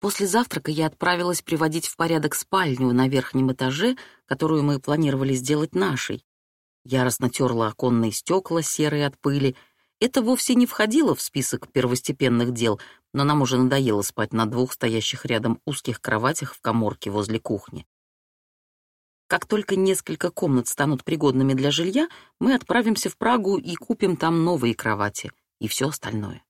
После завтрака я отправилась приводить в порядок спальню на верхнем этаже, которую мы планировали сделать нашей. Яростно терла оконные стекла, серые от пыли. Это вовсе не входило в список первостепенных дел, но нам уже надоело спать на двух стоящих рядом узких кроватях в коморке возле кухни. Как только несколько комнат станут пригодными для жилья, мы отправимся в Прагу и купим там новые кровати и все остальное.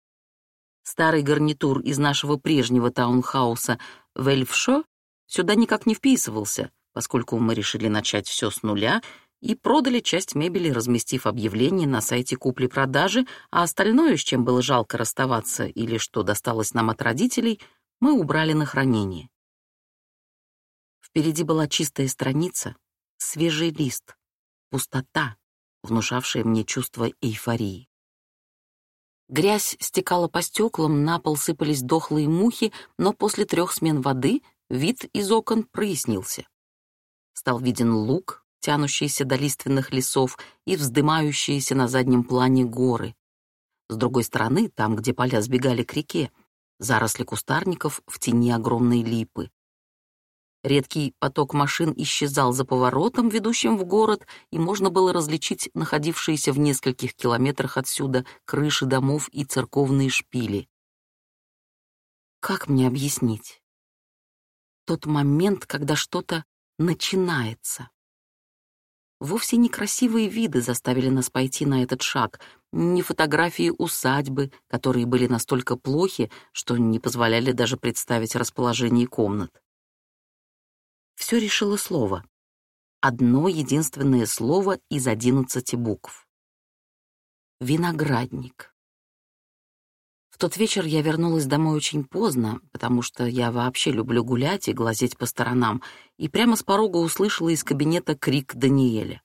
Старый гарнитур из нашего прежнего таунхауса в Эльфшо сюда никак не вписывался, поскольку мы решили начать все с нуля и продали часть мебели, разместив объявление на сайте купли-продажи, а остальное, с чем было жалко расставаться или что досталось нам от родителей, мы убрали на хранение. Впереди была чистая страница, свежий лист, пустота, внушавшая мне чувство эйфории. Грязь стекала по стеклам, на пол сыпались дохлые мухи, но после трех смен воды вид из окон прояснился. Стал виден луг, тянущийся до лиственных лесов и вздымающиеся на заднем плане горы. С другой стороны, там, где поля сбегали к реке, заросли кустарников в тени огромной липы. Редкий поток машин исчезал за поворотом, ведущим в город, и можно было различить находившиеся в нескольких километрах отсюда крыши домов и церковные шпили. Как мне объяснить? Тот момент, когда что-то начинается. Вовсе не красивые виды заставили нас пойти на этот шаг, не фотографии усадьбы, которые были настолько плохи, что не позволяли даже представить расположение комнат. Все решило слово. Одно единственное слово из одиннадцати букв. Виноградник. В тот вечер я вернулась домой очень поздно, потому что я вообще люблю гулять и глазеть по сторонам, и прямо с порога услышала из кабинета крик Даниэля.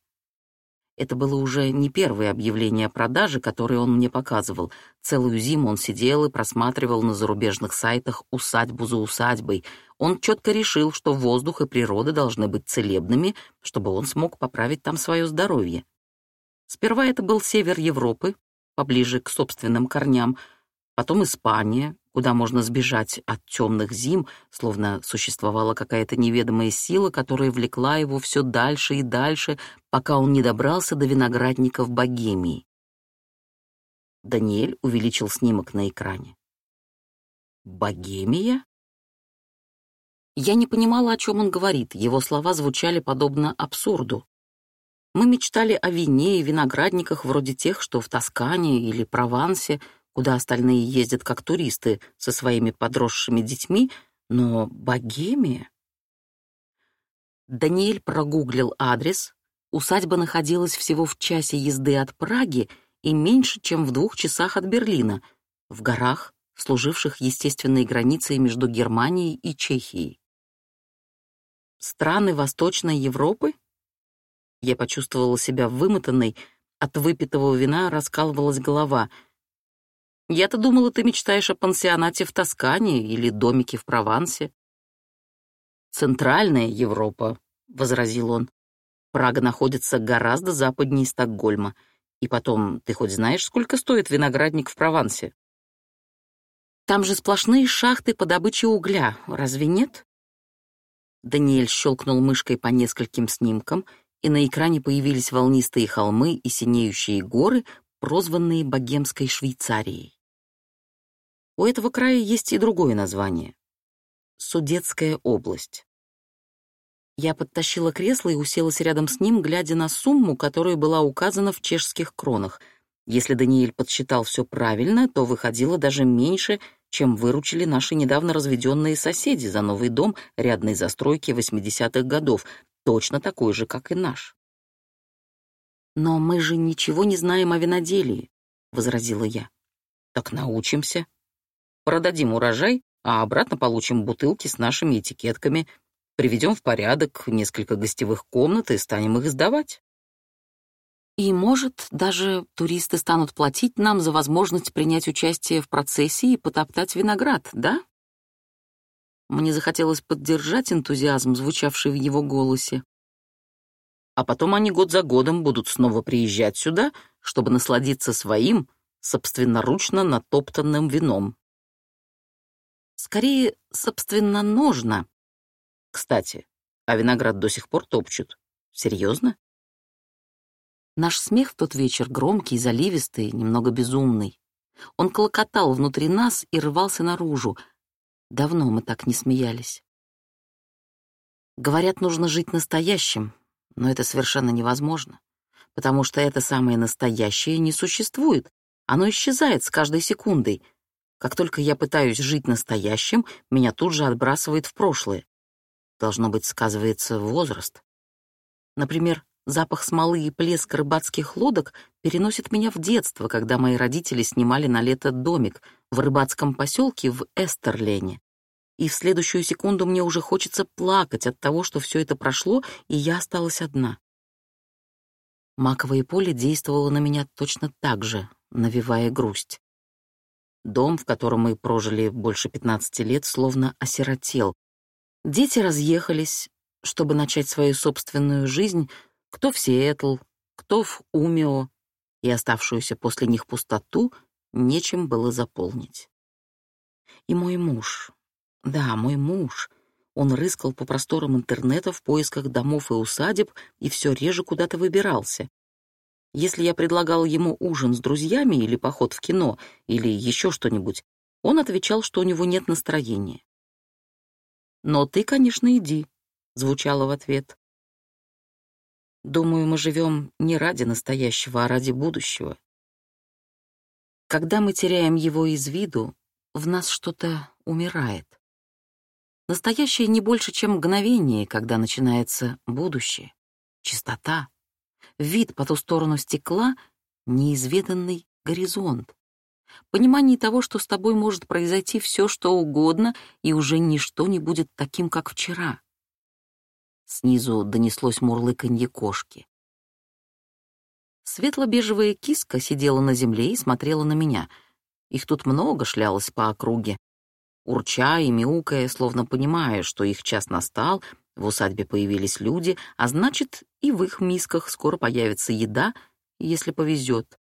Это было уже не первое объявление о продаже, которое он мне показывал. Целую зиму он сидел и просматривал на зарубежных сайтах усадьбу за усадьбой. Он четко решил, что воздух и природа должны быть целебными, чтобы он смог поправить там свое здоровье. Сперва это был север Европы, поближе к собственным корням, потом Испания, куда можно сбежать от темных зим, словно существовала какая-то неведомая сила, которая влекла его все дальше и дальше, пока он не добрался до виноградников Богемии. Даниэль увеличил снимок на экране. «Богемия?» Я не понимала, о чем он говорит, его слова звучали подобно абсурду. Мы мечтали о вине и виноградниках вроде тех, что в Тоскане или Провансе, куда остальные ездят как туристы со своими подросшими детьми, но Богемия... Даниэль прогуглил адрес. Усадьба находилась всего в часе езды от Праги и меньше, чем в двух часах от Берлина, в горах, служивших естественной границей между Германией и Чехией. Страны Восточной Европы? Я почувствовала себя вымотанной, от выпитого вина раскалывалась голова — я-то думала, ты мечтаешь о пансионате в Тоскане или домике в Провансе. Центральная Европа, — возразил он. Прага находится гораздо западнее Стокгольма. И потом, ты хоть знаешь, сколько стоит виноградник в Провансе? Там же сплошные шахты по добыче угля, разве нет? Даниэль щелкнул мышкой по нескольким снимкам, и на экране появились волнистые холмы и синеющие горы, прозванные Богемской Швейцарией. У этого края есть и другое название — Судетская область. Я подтащила кресло и уселась рядом с ним, глядя на сумму, которая была указана в чешских кронах. Если Даниэль подсчитал все правильно, то выходило даже меньше, чем выручили наши недавно разведенные соседи за новый дом рядной застройки 80-х годов, точно такой же, как и наш. «Но мы же ничего не знаем о виноделии», — возразила я. «Так научимся», Продадим урожай, а обратно получим бутылки с нашими этикетками, приведем в порядок несколько гостевых комнат и станем их сдавать. И, может, даже туристы станут платить нам за возможность принять участие в процессе и потоптать виноград, да? Мне захотелось поддержать энтузиазм, звучавший в его голосе. А потом они год за годом будут снова приезжать сюда, чтобы насладиться своим, собственноручно натоптанным вином. Скорее, собственно, ножно. Кстати, а виноград до сих пор топчут. Серьезно? Наш смех в тот вечер громкий, заливистый, немного безумный. Он клокотал внутри нас и рвался наружу. Давно мы так не смеялись. Говорят, нужно жить настоящим, но это совершенно невозможно, потому что это самое настоящее не существует. Оно исчезает с каждой секундой. Как только я пытаюсь жить настоящим, меня тут же отбрасывает в прошлое. Должно быть, сказывается возраст. Например, запах смолы и плеск рыбацких лодок переносит меня в детство, когда мои родители снимали на лето домик в рыбацком поселке в Эстерлене. И в следующую секунду мне уже хочется плакать от того, что все это прошло, и я осталась одна. Маковое поле действовало на меня точно так же, навевая грусть. Дом, в котором мы прожили больше 15 лет, словно осиротел. Дети разъехались, чтобы начать свою собственную жизнь, кто в Сиэтл, кто в Умио, и оставшуюся после них пустоту нечем было заполнить. И мой муж, да, мой муж, он рыскал по просторам интернета в поисках домов и усадеб и все реже куда-то выбирался. Если я предлагал ему ужин с друзьями или поход в кино, или еще что-нибудь, он отвечал, что у него нет настроения. «Но ты, конечно, иди», — звучало в ответ. Думаю, мы живем не ради настоящего, а ради будущего. Когда мы теряем его из виду, в нас что-то умирает. Настоящее не больше, чем мгновение, когда начинается будущее, чистота, вид по ту сторону стекла, неизведанный горизонт. Понимание того, что с тобой может произойти все, что угодно, и уже ничто не будет таким, как вчера. Снизу донеслось мурлыканье кошки. Светло-бежевая киска сидела на земле и смотрела на меня. Их тут много шлялось по округе. Урча и мяукая, словно понимая, что их час настал, в усадьбе появились люди, а значит, и в их мисках скоро появится еда, если повезет.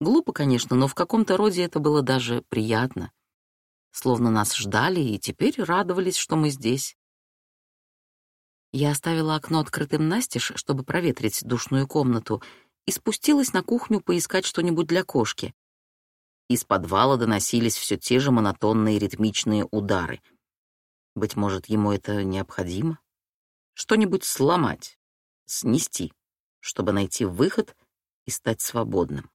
Глупо, конечно, но в каком-то роде это было даже приятно. Словно нас ждали и теперь радовались, что мы здесь. Я оставила окно открытым настежь, чтобы проветрить душную комнату, и спустилась на кухню поискать что-нибудь для кошки. Из подвала доносились все те же монотонные ритмичные удары. Быть может, ему это необходимо? Что-нибудь сломать, снести, чтобы найти выход и стать свободным.